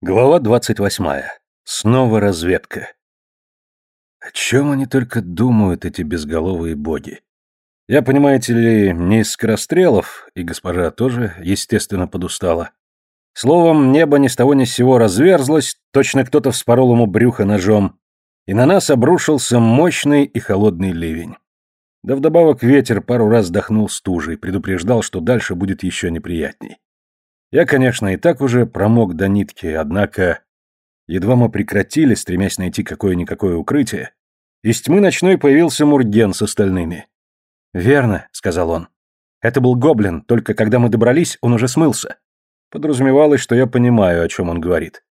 Глава двадцать восьмая. Снова разведка. О чем они только думают, эти безголовые боги? Я, понимаете ли, не из скорострелов, и госпожа тоже, естественно, подустала. Словом, небо ни с того ни с сего разверзлось, точно кто-то вспорол ему брюхо ножом, и на нас обрушился мощный и холодный ливень. Да вдобавок ветер пару раз вдохнул стужей, предупреждал, что дальше будет еще неприятней. Я, конечно, и так уже промок до нитки, однако... Едва мы прекратили, стремясь найти какое-никакое укрытие, из тьмы ночной появился Мурген с остальными. «Верно», — сказал он. «Это был гоблин, только когда мы добрались, он уже смылся». Подразумевалось, что я понимаю, о чем он говорит.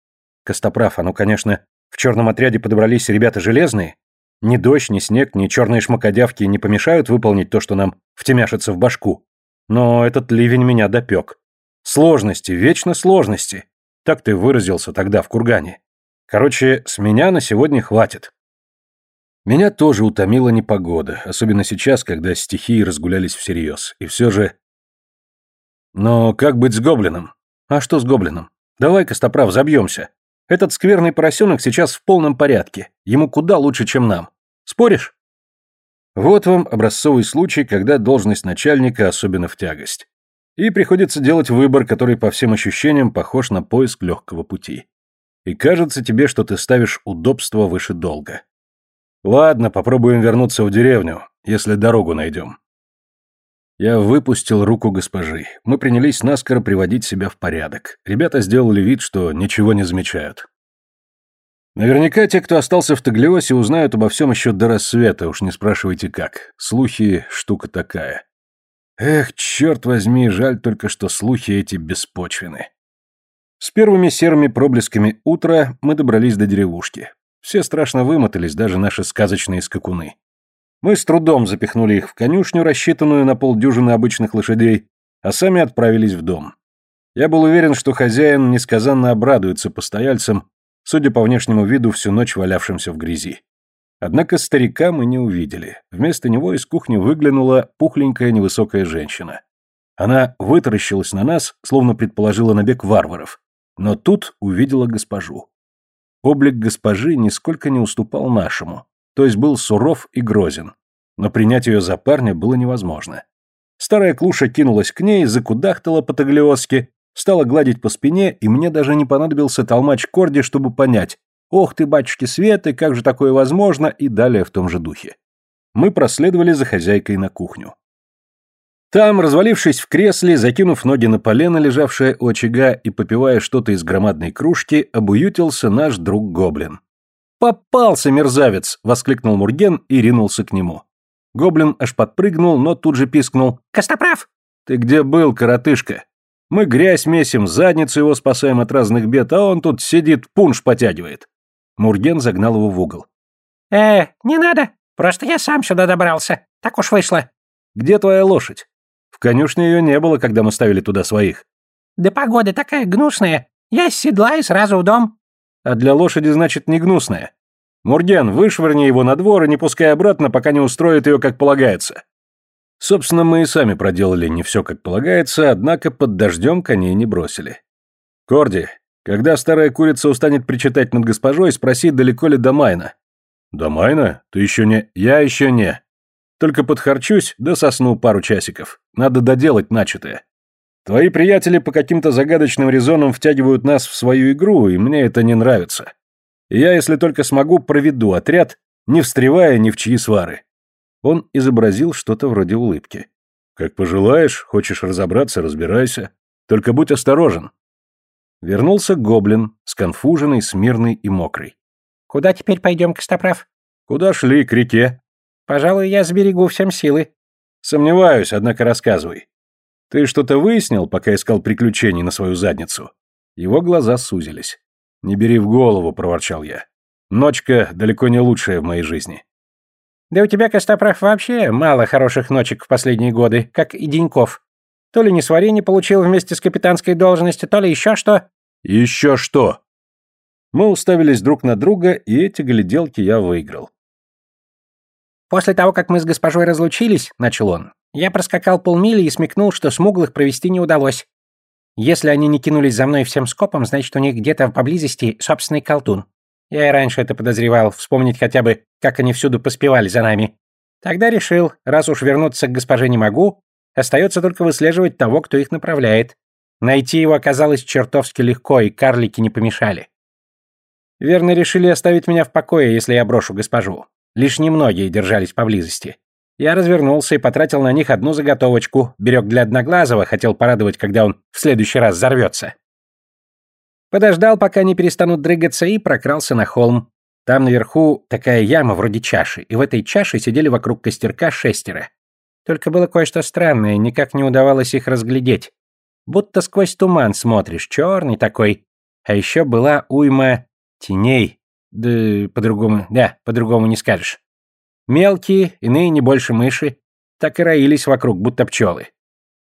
Костоправ, а ну, конечно, в черном отряде подобрались ребята железные. Ни дождь, ни снег, ни черные шмакодявки не помешают выполнить то, что нам втемяшится в башку. Но этот ливень меня допек. Сложности, вечно сложности. Так ты выразился тогда в кургане. Короче, с меня на сегодня хватит. Меня тоже утомила непогода, особенно сейчас, когда стихии разгулялись всерьез. И все же... Но как быть с гоблином? А что с гоблином? Давай, Костоправ, забьемся. Этот скверный поросенок сейчас в полном порядке. Ему куда лучше, чем нам. Споришь? Вот вам образцовый случай, когда должность начальника особенно в тягость. И приходится делать выбор, который по всем ощущениям похож на поиск легкого пути. И кажется тебе, что ты ставишь удобство выше долга. Ладно, попробуем вернуться в деревню, если дорогу найдем. Я выпустил руку госпожи. Мы принялись наскоро приводить себя в порядок. Ребята сделали вид, что ничего не замечают. Наверняка те, кто остался в Таглиосе, узнают обо всем еще до рассвета, уж не спрашивайте как. Слухи — штука такая. Эх, черт возьми, жаль только, что слухи эти беспочвены. С первыми серыми проблесками утра мы добрались до деревушки. Все страшно вымотались, даже наши сказочные скакуны. Мы с трудом запихнули их в конюшню, рассчитанную на полдюжины обычных лошадей, а сами отправились в дом. Я был уверен, что хозяин несказанно обрадуется постояльцам, судя по внешнему виду, всю ночь валявшимся в грязи. Однако старика мы не увидели. Вместо него из кухни выглянула пухленькая невысокая женщина. Она вытаращилась на нас, словно предположила набег варваров, но тут увидела госпожу. Облик госпожи нисколько не уступал нашему, то есть был суров и грозен, но принять ее за парня было невозможно. Старая клуша кинулась к ней, закудахтала по-таглиоски, стала гладить по спине, и мне даже не понадобился толмач Корди, чтобы понять, «Ох ты, батюшки Светы, как же такое возможно?» и далее в том же духе. Мы проследовали за хозяйкой на кухню. Там, развалившись в кресле, закинув ноги на полено, лежавшее у очага, и попивая что-то из громадной кружки, обуютился наш друг-гоблин. «Попался, мерзавец!» — воскликнул Мурген и ринулся к нему. Гоблин аж подпрыгнул, но тут же пискнул. «Костоправ!» «Ты где был, коротышка? Мы грязь месим, задницу его спасаем от разных бед, а он тут сидит, пунш потягивает». Мурген загнал его в угол. «Э, не надо. Просто я сам сюда добрался. Так уж вышло». «Где твоя лошадь?» «В конюшне ее не было, когда мы ставили туда своих». «Да погода такая гнусная. Я с седла и сразу в дом». «А для лошади, значит, не гнусная. Мурген, вышвырни его на двор и не пускай обратно, пока не устроит ее как полагается». Собственно, мы и сами проделали не все как полагается, однако под дождем коней не бросили. «Корди, когда старая курица устанет причитать над госпожой, спроси, далеко ли до Майна. До Майна? Ты еще не... Я еще не. Только подхарчусь, да сосну пару часиков. Надо доделать начатое. Твои приятели по каким-то загадочным резонам втягивают нас в свою игру, и мне это не нравится. Я, если только смогу, проведу отряд, не встревая ни в чьи свары. Он изобразил что-то вроде улыбки. Как пожелаешь, хочешь разобраться, разбирайся. Только будь осторожен. Вернулся гоблин, сконфуженный, смирный и мокрый. «Куда теперь пойдем, Костоправ?» «Куда шли, к реке». «Пожалуй, я сберегу всем силы». «Сомневаюсь, однако рассказывай. Ты что-то выяснил, пока искал приключений на свою задницу?» Его глаза сузились. «Не бери в голову», — проворчал я. «Ночка далеко не лучшая в моей жизни». «Да у тебя, Костоправ, вообще мало хороших ночек в последние годы, как и деньков. То ли несварение получил вместе с капитанской должностью, то ли еще что. Еще что? Мы уставились друг на друга, и эти гляделки я выиграл. После того, как мы с госпожой разлучились, начал он, я проскакал полмили и смекнул, что смуглых провести не удалось. Если они не кинулись за мной всем скопом, значит, у них где-то поблизости собственный колдун. Я и раньше это подозревал, вспомнить хотя бы, как они всюду поспевали за нами. Тогда решил, раз уж вернуться к госпоже не могу, остается только выслеживать того, кто их направляет. Найти его оказалось чертовски легко, и карлики не помешали. Верно решили оставить меня в покое, если я брошу госпожу. Лишь немногие держались поблизости. Я развернулся и потратил на них одну заготовочку, берег для Одноглазого, хотел порадовать, когда он в следующий раз взорвется. Подождал, пока не перестанут дрыгаться, и прокрался на холм. Там наверху такая яма вроде чаши, и в этой чаше сидели вокруг костерка шестеро. Только было кое-что странное, никак не удавалось их разглядеть. Будто сквозь туман смотришь, черный такой. А еще была уйма теней. Да по-другому, да, по-другому не скажешь. Мелкие, иные не больше мыши, так и роились вокруг, будто пчелы.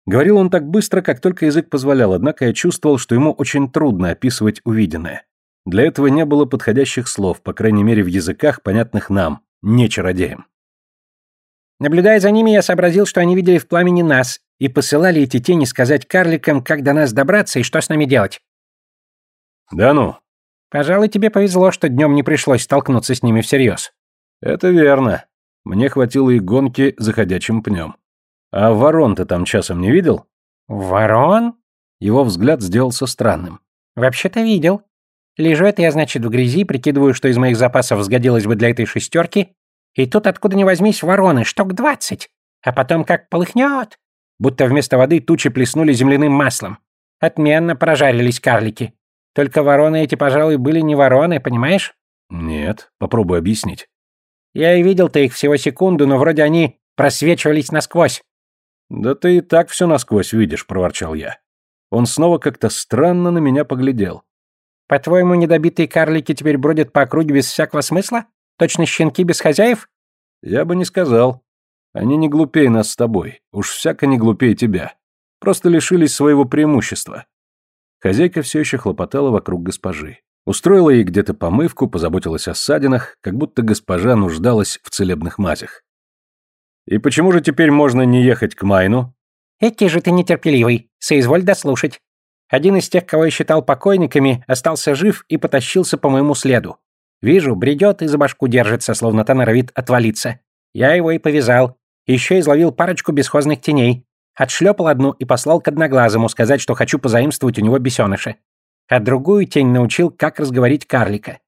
Говорил он так быстро, как только язык позволял, однако я чувствовал, что ему очень трудно описывать увиденное. Для этого не было подходящих слов, по крайней мере в языках, понятных нам, не чародеям. Наблюдая за ними, я сообразил, что они видели в пламени нас и посылали эти тени сказать карликам, как до нас добраться и что с нами делать. Да ну. Пожалуй, тебе повезло, что днем не пришлось столкнуться с ними всерьез. Это верно. Мне хватило и гонки за ходячим пнем. А ворон ты там часом не видел? Ворон? Его взгляд сделался странным. Вообще-то видел. Лежу это я, значит, в грязи, прикидываю, что из моих запасов сгодилось бы для этой шестерки, и тут откуда ни возьмись вороны, штук двадцать, а потом как полыхнет, будто вместо воды тучи плеснули земляным маслом. Отменно прожарились карлики. Только вороны эти, пожалуй, были не вороны, понимаешь? Нет, попробуй объяснить. Я и видел-то их всего секунду, но вроде они просвечивались насквозь. Да ты и так все насквозь видишь, проворчал я. Он снова как-то странно на меня поглядел. По-твоему, недобитые карлики теперь бродят по округе без всякого смысла? Точно щенки без хозяев? Я бы не сказал. Они не глупее нас с тобой. Уж всяко не глупее тебя. Просто лишились своего преимущества. Хозяйка все еще хлопотала вокруг госпожи. Устроила ей где-то помывку, позаботилась о ссадинах, как будто госпожа нуждалась в целебных мазях. «И почему же теперь можно не ехать к Майну?» «Эки же ты нетерпеливый, соизволь дослушать. Один из тех, кого я считал покойниками, остался жив и потащился по моему следу. Вижу, бредет и за башку держится, словно та норовит отвалиться. Я его и повязал. Еще изловил парочку бесхозных теней. Отшлепал одну и послал к одноглазому сказать, что хочу позаимствовать у него бесеныша. А другую тень научил, как разговорить карлика.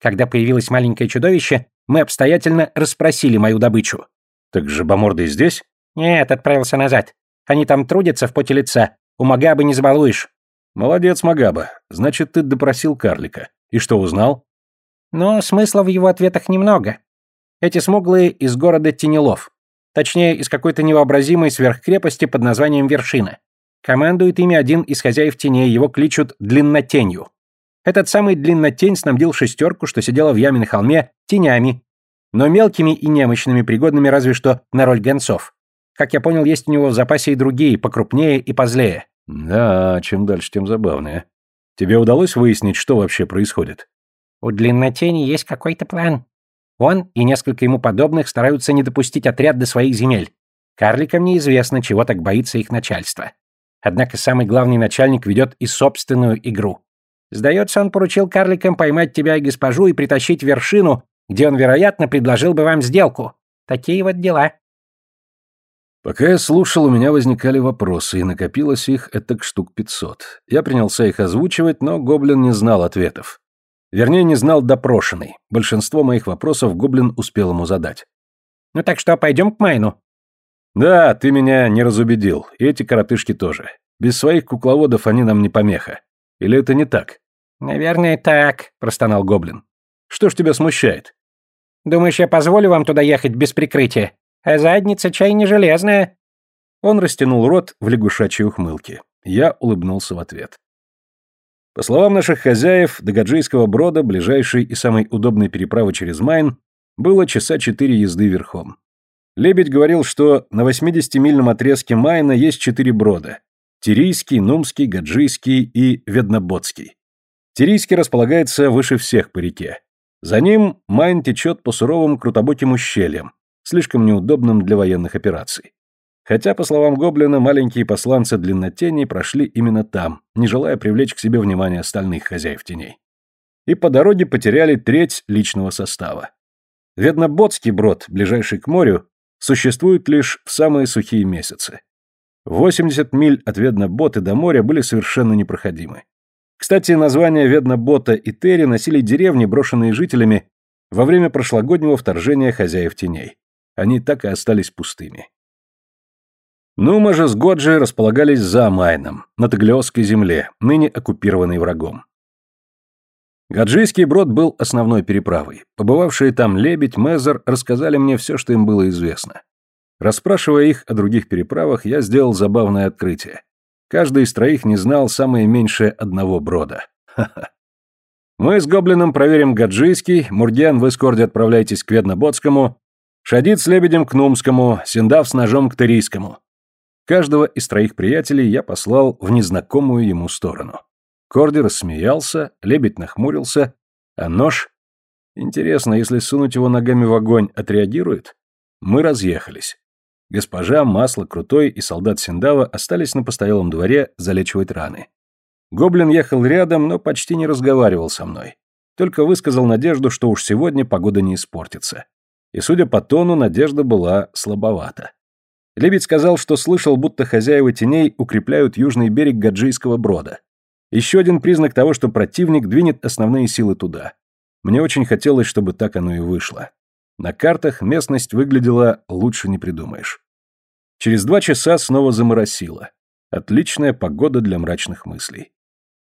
Когда появилось маленькое чудовище, мы обстоятельно расспросили мою добычу. «Так жабомордый здесь?» «Нет, отправился назад. Они там трудятся в поте лица. У Магабы не забалуешь». «Молодец, Магаба. Значит, ты допросил карлика. И что узнал?» Но смысла в его ответах немного. Эти смуглые из города Тенелов. Точнее, из какой-то невообразимой сверхкрепости под названием Вершина. Командует ими один из хозяев теней, его кличут Длиннотенью. Этот самый Длиннотень снабдил шестерку, что сидела в яме на холме, тенями, но мелкими и немощными, пригодными разве что на роль гонцов. Как я понял, есть у него в запасе и другие, покрупнее и позлее. Да, чем дальше, тем забавнее. Тебе удалось выяснить, что вообще происходит? У Длиннотени есть какой-то план. Он и несколько ему подобных стараются не допустить отряд до своих земель. Карликам неизвестно, чего так боится их начальство. Однако самый главный начальник ведет и собственную игру. Сдается, он поручил карликам поймать тебя и госпожу и притащить вершину, где он, вероятно, предложил бы вам сделку. Такие вот дела. Пока я слушал, у меня возникали вопросы, и накопилось их этак штук пятьсот. Я принялся их озвучивать, но гоблин не знал ответов. Вернее, не знал допрошенный. Большинство моих вопросов Гоблин успел ему задать. «Ну так что, пойдем к Майну?» «Да, ты меня не разубедил. И эти коротышки тоже. Без своих кукловодов они нам не помеха. Или это не так?» «Наверное, так», — простонал Гоблин. «Что ж тебя смущает?» «Думаешь, я позволю вам туда ехать без прикрытия? А задница чай не железная». Он растянул рот в лягушачьей ухмылке. Я улыбнулся в ответ. По словам наших хозяев, до Гаджийского брода, ближайшей и самой удобной переправы через Майн, было часа четыре езды верхом. Лебедь говорил, что на 80-мильном отрезке Майна есть четыре брода – Тирийский, Нумский, Гаджийский и Ведноботский. Тирийский располагается выше всех по реке. За ним Майн течет по суровым крутобоким ущельям, слишком неудобным для военных операций. Хотя, по словам Гоблина, маленькие посланцы Длиннотени прошли именно там, не желая привлечь к себе внимание остальных хозяев теней. И по дороге потеряли треть личного состава. Ведноботский брод, ближайший к морю, существует лишь в самые сухие месяцы. 80 миль от Веднобота до моря были совершенно непроходимы. Кстати, названия Веднобота и Терри носили деревни, брошенные жителями во время прошлогоднего вторжения хозяев теней. Они так и остались пустыми. Нума же с Годжи располагались за Майном, на Таглиосской земле, ныне оккупированной врагом. Гаджийский брод был основной переправой. Побывавшие там Лебедь, Мезер рассказали мне все, что им было известно. Расспрашивая их о других переправах, я сделал забавное открытие. Каждый из троих не знал самое меньшее одного брода. Ха-ха. Мы с Гоблином проверим Гаджийский, вы с Корди отправляйтесь к Ведноботскому, Шадид с Лебедем к Нумскому, Синдав с ножом к Терийскому. Каждого из троих приятелей я послал в незнакомую ему сторону. Корди рассмеялся, лебедь нахмурился, а нож... Интересно, если сунуть его ногами в огонь, отреагирует? Мы разъехались. Госпожа, Масло, Крутой и солдат Синдава остались на постоялом дворе залечивать раны. Гоблин ехал рядом, но почти не разговаривал со мной. Только высказал надежду, что уж сегодня погода не испортится. И, судя по тону, надежда была слабовата. Лебедь сказал, что слышал, будто хозяева теней укрепляют южный берег Гаджийского брода. Еще один признак того, что противник двинет основные силы туда. Мне очень хотелось, чтобы так оно и вышло. На картах местность выглядела лучше не придумаешь. Через два часа снова заморосило. Отличная погода для мрачных мыслей.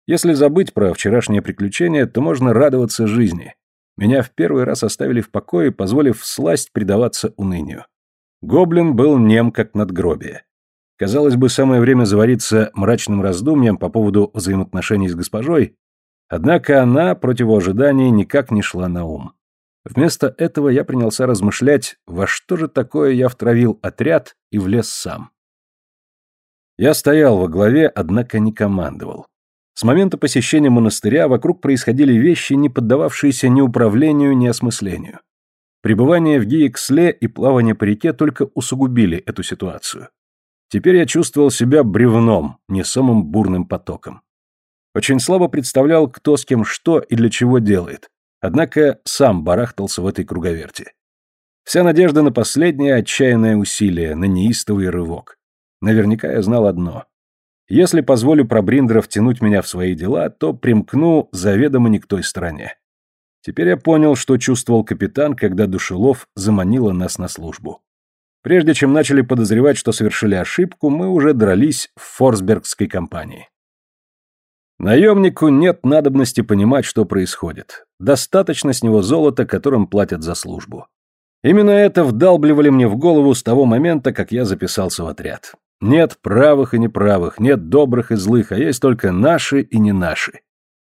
Если забыть про вчерашнее приключение, то можно радоваться жизни. Меня в первый раз оставили в покое, позволив всласть предаваться унынию. Гоблин был нем, как надгробие. Казалось бы, самое время завариться мрачным раздумьем по поводу взаимоотношений с госпожой, однако она, против ожиданий, никак не шла на ум. Вместо этого я принялся размышлять, во что же такое я втравил отряд и влез сам. Я стоял во главе, однако не командовал. С момента посещения монастыря вокруг происходили вещи, не поддававшиеся ни управлению, ни осмыслению. Пребывание в Гиексле и плавание по реке только усугубили эту ситуацию. Теперь я чувствовал себя бревном, не самым бурным потоком. Очень слабо представлял, кто с кем что и для чего делает, однако сам барахтался в этой круговерти. Вся надежда на последнее отчаянное усилие, на неистовый рывок. Наверняка я знал одно. Если позволю пробриндеров тянуть меня в свои дела, то примкну заведомо не к той стороне. Теперь я понял, что чувствовал капитан, когда Душелов заманила нас на службу. Прежде чем начали подозревать, что совершили ошибку, мы уже дрались в Форсбергской компании. Наемнику нет надобности понимать, что происходит. Достаточно с него золота, которым платят за службу. Именно это вдалбливали мне в голову с того момента, как я записался в отряд. Нет правых и неправых, нет добрых и злых, а есть только наши и не наши.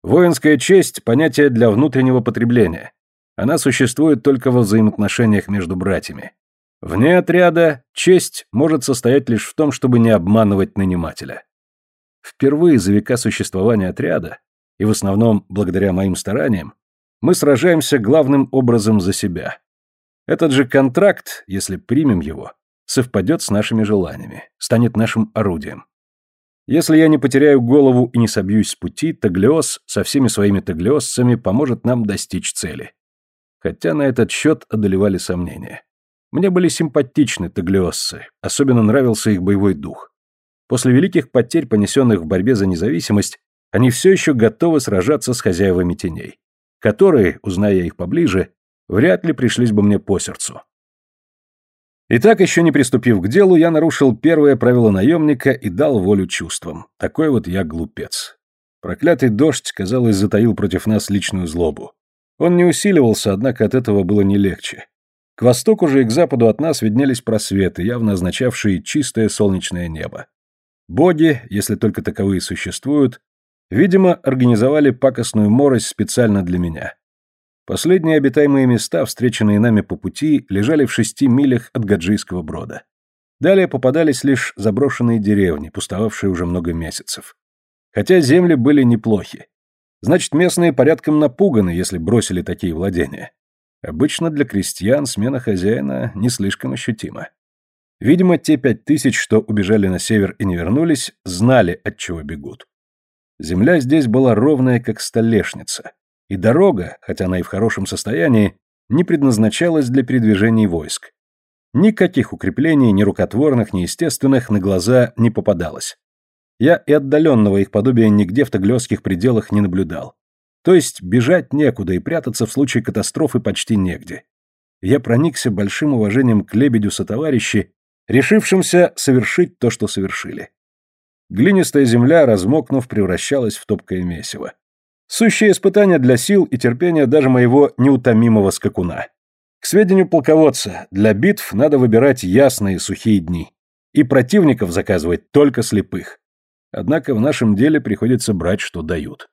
Воинская честь – понятие для внутреннего потребления. Она существует только во взаимоотношениях между братьями. Вне отряда честь может состоять лишь в том, чтобы не обманывать нанимателя. Впервые за века существования отряда, и в основном благодаря моим стараниям, мы сражаемся главным образом за себя. Этот же контракт, если примем его, совпадет с нашими желаниями, станет нашим орудием. Если я не потеряю голову и не собьюсь с пути, Таглиос со всеми своими таглиосцами поможет нам достичь цели. Хотя на этот счет одолевали сомнения. Мне были симпатичны таглиосцы, особенно нравился их боевой дух. После великих потерь, понесенных в борьбе за независимость, они все еще готовы сражаться с хозяевами теней, которые, узная их поближе, вряд ли пришлись бы мне по сердцу. Итак, еще не приступив к делу, я нарушил первое правило наемника и дал волю чувствам. Такой вот я глупец. Проклятый дождь, казалось, затаил против нас личную злобу. Он не усиливался, однако от этого было не легче. К востоку же и к западу от нас виднелись просветы, явно означавшие чистое солнечное небо. Боги, если только таковые существуют, видимо, организовали пакостную морось специально для меня. Последние обитаемые места, встреченные нами по пути, лежали в шести милях от Гаджийского брода. Далее попадались лишь заброшенные деревни, пустовавшие уже много месяцев. Хотя земли были неплохи. Значит, местные порядком напуганы, если бросили такие владения. Обычно для крестьян смена хозяина не слишком ощутима. Видимо, те пять тысяч, что убежали на север и не вернулись, знали, от чего бегут. Земля здесь была ровная, как столешница, и дорога, хотя она и в хорошем состоянии, не предназначалась для передвижений войск. Никаких укреплений, ни рукотворных, ни естественных, на глаза не попадалось. Я и отдаленного их подобия нигде в таглёских пределах не наблюдал. То есть бежать некуда и прятаться в случае катастрофы почти негде. Я проникся большим уважением к лебедю сотоварищи решившимся совершить то, что совершили. Глинистая земля, размокнув, превращалась в топкое месиво. Сущее испытание для сил и терпения даже моего неутомимого скакуна. К сведению полководца, для битв надо выбирать ясные сухие дни. И противников заказывать только слепых. Однако в нашем деле приходится брать, что дают.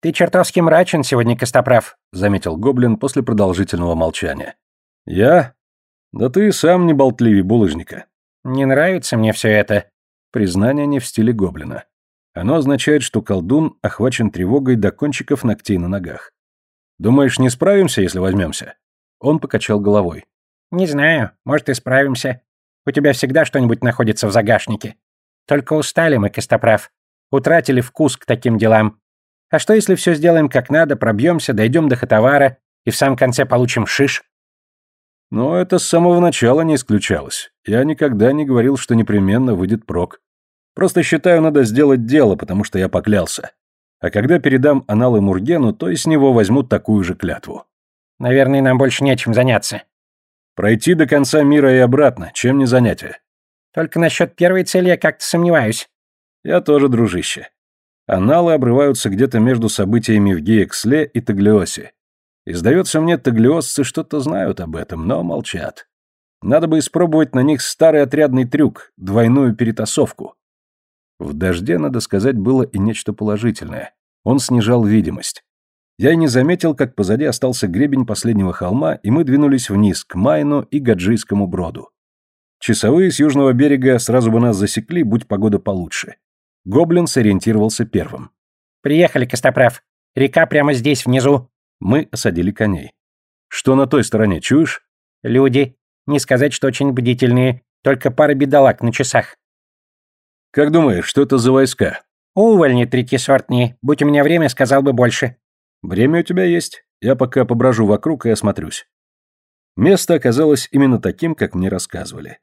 «Ты чертовски мрачен сегодня, Костоправ», — заметил Гоблин после продолжительного молчания. «Я? Да ты сам не болтливей булыжника. Не нравится мне все это. Признание не в стиле гоблина. Оно означает, что колдун охвачен тревогой до кончиков ногтей на ногах. Думаешь, не справимся, если возьмемся? Он покачал головой. Не знаю, может и справимся. У тебя всегда что-нибудь находится в загашнике. Только устали мы, Костоправ. Утратили вкус к таким делам. А что, если все сделаем как надо, пробьемся, дойдем до Хатавара и в самом конце получим шиш? Но это с самого начала не исключалось. Я никогда не говорил, что непременно выйдет прок. Просто считаю, надо сделать дело, потому что я поклялся. А когда передам аналы Мургену, то и с него возьмут такую же клятву. Наверное, нам больше нечем заняться. Пройти до конца мира и обратно, чем не занятие. Только насчет первой цели я как-то сомневаюсь. Я тоже, дружище. Аналы обрываются где-то между событиями в Гиексле и Таглиосе. И сдается мне, таглиосцы что-то знают об этом, но молчат. Надо бы испробовать на них старый отрядный трюк, двойную перетасовку. В дожде, надо сказать, было и нечто положительное. Он снижал видимость. Я и не заметил, как позади остался гребень последнего холма, и мы двинулись вниз, к Майну и Гаджийскому броду. Часовые с южного берега сразу бы нас засекли, будь погода получше. Гоблин сориентировался первым. «Приехали, Костоправ. Река прямо здесь, внизу. Мы осадили коней. Что на той стороне, чуешь? Люди. Не сказать, что очень бдительные. Только пара бедолаг на часах. Как думаешь, что это за войска? Увольни третьесортние. Будь у меня время, сказал бы больше. Время у тебя есть. Я пока поброжу вокруг и осмотрюсь. Место оказалось именно таким, как мне рассказывали.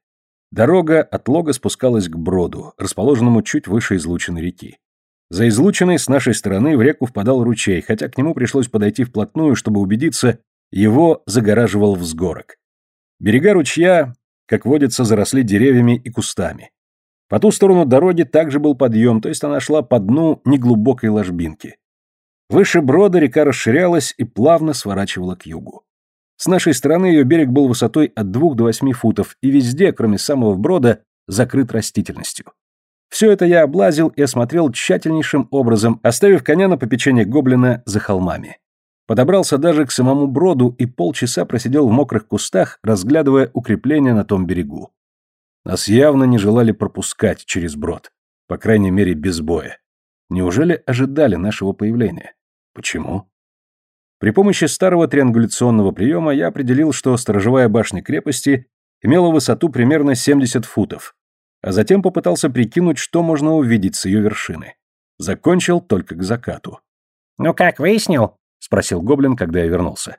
Дорога от лога спускалась к броду, расположенному чуть выше излучины реки. За излученной с нашей стороны в реку впадал ручей, хотя к нему пришлось подойти вплотную, чтобы убедиться, его загораживал взгорок. Берега ручья, как водится, заросли деревьями и кустами. По ту сторону дороги также был подъем, то есть она шла по дну неглубокой ложбинки. Выше брода река расширялась и плавно сворачивала к югу. С нашей стороны ее берег был высотой от двух до восьми футов и везде, кроме самого брода, закрыт растительностью. Все это я облазил и осмотрел тщательнейшим образом, оставив коня на попечение гоблина за холмами. Подобрался даже к самому броду и полчаса просидел в мокрых кустах, разглядывая укрепления на том берегу. Нас явно не желали пропускать через брод, по крайней мере без боя. Неужели ожидали нашего появления? Почему? При помощи старого триангуляционного приема я определил, что сторожевая башня крепости имела высоту примерно 70 футов, а затем попытался прикинуть, что можно увидеть с ее вершины. Закончил только к закату. «Ну как, выяснил?» — спросил Гоблин, когда я вернулся.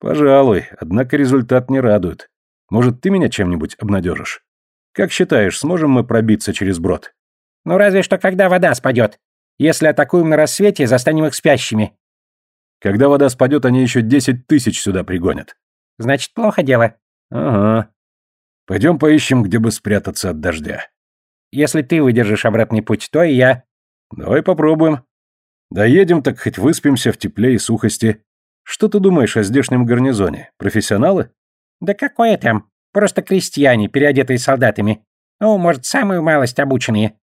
«Пожалуй, однако результат не радует. Может, ты меня чем-нибудь обнадежишь? Как считаешь, сможем мы пробиться через брод?» «Ну разве что когда вода спадет. Если атакуем на рассвете, застанем их спящими». «Когда вода спадет, они еще десять тысяч сюда пригонят». «Значит, плохо дело». «Ага. Пойдем поищем, где бы спрятаться от дождя. Если ты выдержишь обратный путь, то и я. Давай попробуем. Доедем, так хоть выспимся в тепле и сухости. Что ты думаешь о здешнем гарнизоне? Профессионалы? Да какое там? Просто крестьяне, переодетые солдатами. Ну, может, самую малость обученные.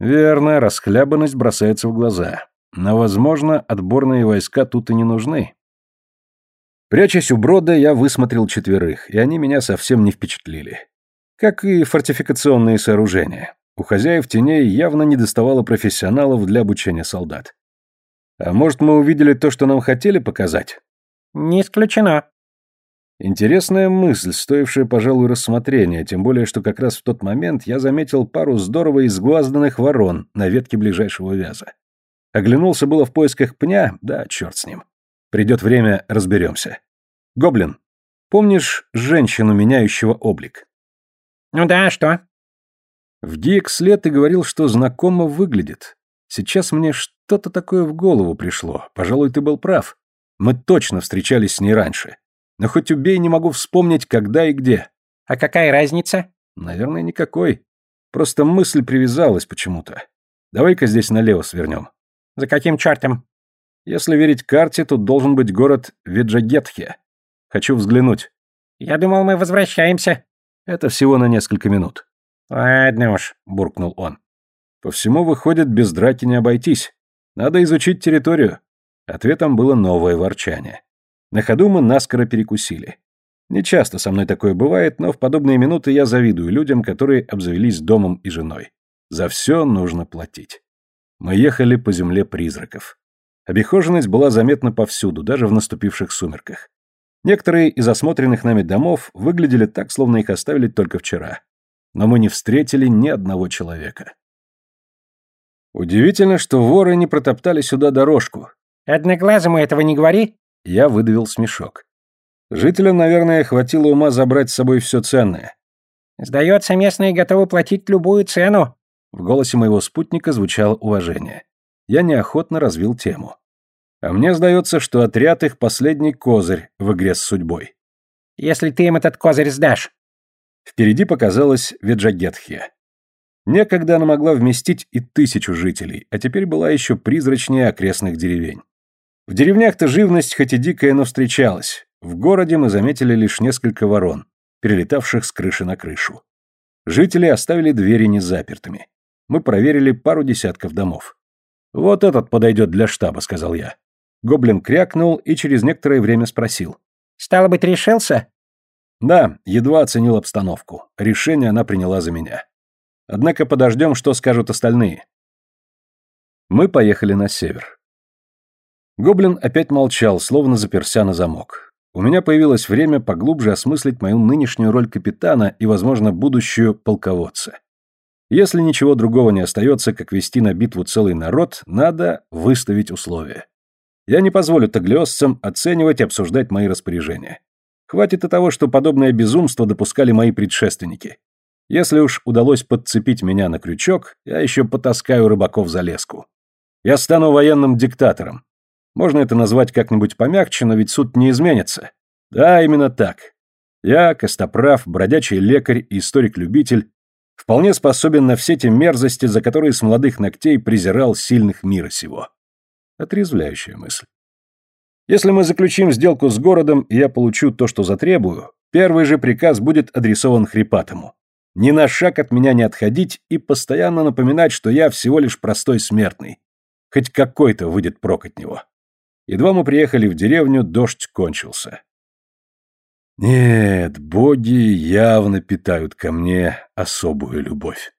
Верно, расхлябанность бросается в глаза. Но, возможно, отборные войска тут и не нужны. Прячась у брода, я высмотрел четверых, и они меня совсем не впечатлили. Как и фортификационные сооружения. У хозяев теней явно не доставало профессионалов для обучения солдат. А может, мы увидели то, что нам хотели показать? Не исключено. Интересная мысль, стоившая, пожалуй, рассмотрения, тем более, что как раз в тот момент я заметил пару здорово изгвазданных ворон на ветке ближайшего вяза. Оглянулся было в поисках пня, да черт с ним. Придет время, разберемся. Гоблин, помнишь женщину, меняющего облик? Ну да, что? В Диексле ты говорил, что знакомо выглядит. Сейчас мне что-то такое в голову пришло. Пожалуй, ты был прав. Мы точно встречались с ней раньше. Но хоть убей, не могу вспомнить, когда и где. А какая разница? Наверное, никакой. Просто мысль привязалась почему-то. Давай-ка здесь налево свернем. За каким чертом? Если верить карте, тут должен быть город Виджагетхе. Хочу взглянуть. Я думал, мы возвращаемся. Это всего на несколько минут. Ладно уж, буркнул он. По всему выходит, без драки не обойтись. Надо изучить территорию. Ответом было новое ворчание. На ходу мы наскоро перекусили. Не часто со мной такое бывает, но в подобные минуты я завидую людям, которые обзавелись домом и женой. За все нужно платить. Мы ехали по земле призраков. Обихоженность была заметна повсюду, даже в наступивших сумерках. Некоторые из осмотренных нами домов выглядели так, словно их оставили только вчера. Но мы не встретили ни одного человека. Удивительно, что воры не протоптали сюда дорожку. Одноглазому этого не говори, я выдавил смешок. Жителям, наверное, хватило ума забрать с собой все ценное. «Сдается, местные готовы платить любую цену». В голосе моего спутника звучало уважение. Я неохотно развил тему. А мне сдается, что отряд их последний козырь в игре с судьбой. «Если ты им этот козырь сдашь». Впереди показалась Веджагетхия. Некогда она могла вместить и тысячу жителей, а теперь была еще призрачнее окрестных деревень. В деревнях-то живность хоть и дикая, но встречалась. В городе мы заметили лишь несколько ворон, перелетавших с крыши на крышу. Жители оставили двери незапертыми. Мы проверили пару десятков домов. «Вот этот подойдет для штаба», — сказал я. Гоблин крякнул и через некоторое время спросил. «Стало быть, решился?» «Да, едва оценил обстановку. Решение она приняла за меня. Однако подождем, что скажут остальные». Мы поехали на север. Гоблин опять молчал, словно заперся на замок. У меня появилось время поглубже осмыслить мою нынешнюю роль капитана и, возможно, будущую полководца. Если ничего другого не остается, как вести на битву целый народ, надо выставить условия. Я не позволю таглиосцам оценивать и обсуждать мои распоряжения. Хватит и того, что подобное безумство допускали мои предшественники. Если уж удалось подцепить меня на крючок, я еще потаскаю рыбаков за леску. Я стану военным диктатором, можно это назвать как-нибудь помягче, но ведь суд не изменится. Да, именно так. Я, костоправ, бродячий лекарь и историк-любитель, вполне способен на все те мерзости, за которые с молодых ногтей презирал сильных мира сего. Отрезвляющая мысль. Если мы заключим сделку с городом, и я получу то, что затребую, первый же приказ будет адресован Хрипатому. Ни на шаг от меня не отходить и постоянно напоминать, что я всего лишь простой смертный. Хоть какой-то выйдет прок от него. Едва мы приехали в деревню, дождь кончился. Нет, боги явно питают ко мне особую любовь.